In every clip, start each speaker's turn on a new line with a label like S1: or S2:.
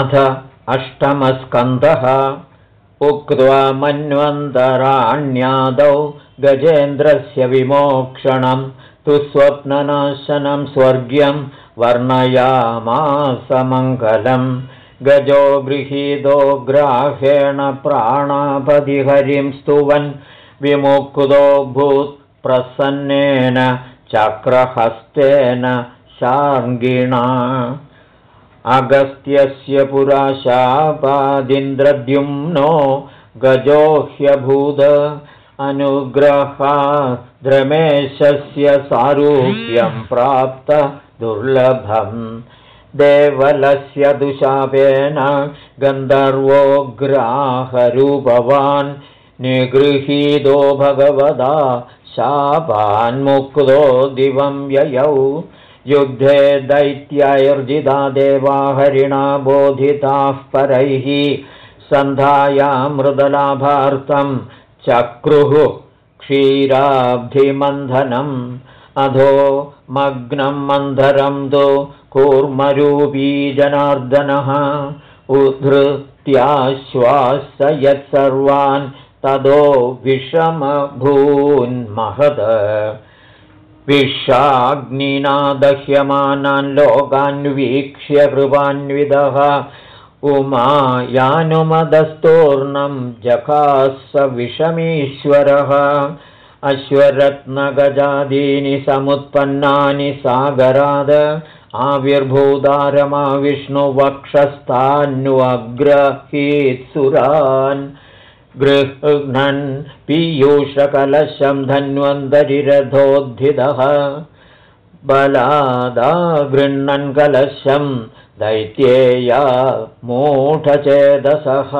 S1: अथ अष्टमस्कन्धः। उक्त्वा मन्वन्तराण्यादौ गजेन्द्रस्य विमोक्षणं तु स्वप्ननाशनं स्वर्ग्यं वर्णयामासमङ्गलम् गजो गृहीतो ग्राहेण प्राणापतिहरिं स्तुवन् विमुक्तो भूत्प्रसन्नेन चक्रहस्तेन शार्ङ्गिणा अगस्त्यस्य पुराशापादिन्द्रद्युम्नो गजो ह्यभूद अनुग्रहाद्रमेशस्य सारूप्यं प्राप्त दुर्लभम्। देवलस्य दुशापेन गन्धर्वोग्राहरूपवान् निगृहीतो भगवदा शापान्मुक्तो दिवं ययौ युद्धे दैत्यार्जिता देवा हरिणा बोधिताः परैः सन्धाया मृदलाभार्थं चक्रुः क्षीराब्धिमन्धनम् अधो मग्नं मन्धरं तु कूर्मरूपी जनार्दनः उद्धृत्याश्वास यत्सर्वान् तदो विषमभून्महद विषाग्निना दह्यमानान् लोकान्वीक्ष्य कृपान्विदः उमायानुमदस्तूर्णं जकास विषमीश्वरः। अश्वरत्नगजादीनि समुत्पन्नानि सागराद। आविर्भूतारमा विष्णुवक्षस्थान्वग्रहीत्सुरान् गृह्णन् पीयूषकलशं धन्वन्तरिरथोद्धितः। बलादा गृह्णन् कलशं दैत्येया मूढचेदसः।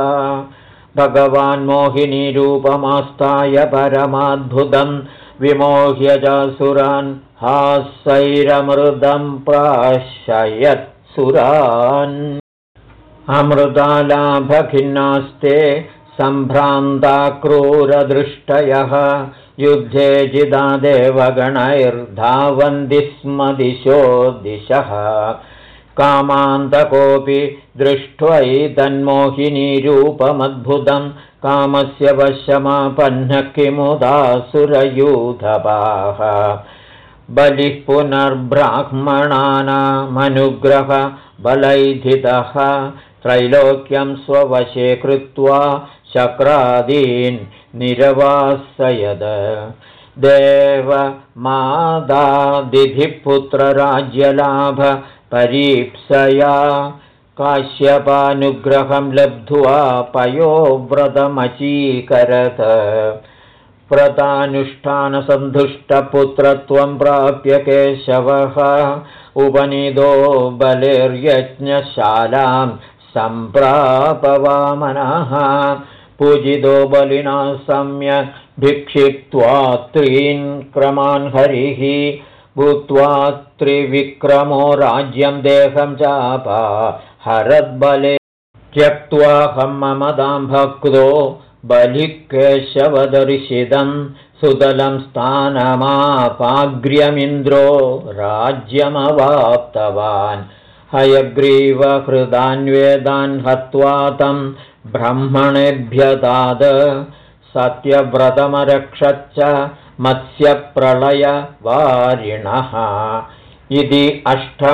S1: भगवान् मोहिनीरूपमास्ताय परमाद्भुतं विमोह्य चासुरान् हासैरमृदं प्राशयत्सुरान्। अमृतालाभखिन्नास्ते सम्भ्रान्ता क्रूरदृष्टयः युद्धे जिदा देवगणैर्धावन्ति स्म दिशो दिशः। कामान्तकोऽपि दृष्ट्वैतन्मोहिनीरूपमद्भुतं कामस्य वशमापन्नः किमुदासुरयूथपाः बलिः पुनर्ब्राह्मणानामनुग्रह बलैधितः। त्रैलोक्यं स्ववशे कृत्वा शक्रादीन् निरवासयद। पुत्रराज्यलाभ परीप्सया काश्यपानुग्रहं लब्ध्वा पयोव्रतमचीकरत व्रतानुष्ठानसन्धुष्टपुत्रत्वं प्राप्य केशवः उपनिदो बलिर्यज्ञशालां सम्प्रापवामनः पूजितो बलिना सम्यक् भिक्षिप्त्वा त्रीन् क्रमान् हरिः भूत्वा त्रिविक्रमो राज्यं देहं चापा हरद्बले त्यक्त्वाहं ममदां भक्तो बलिकेशवदर्शितं सुतलं स्थानमापाग्र्यमिन्द्रो राज्यमवाप्तवान् हयग्रीवहृदान्वेदान् हत्वा तं ब्रह्मणेभ्यदाद सत्यव्रतमरक्षच्च मत्स्यप्रलयवारिणः इति अष्टम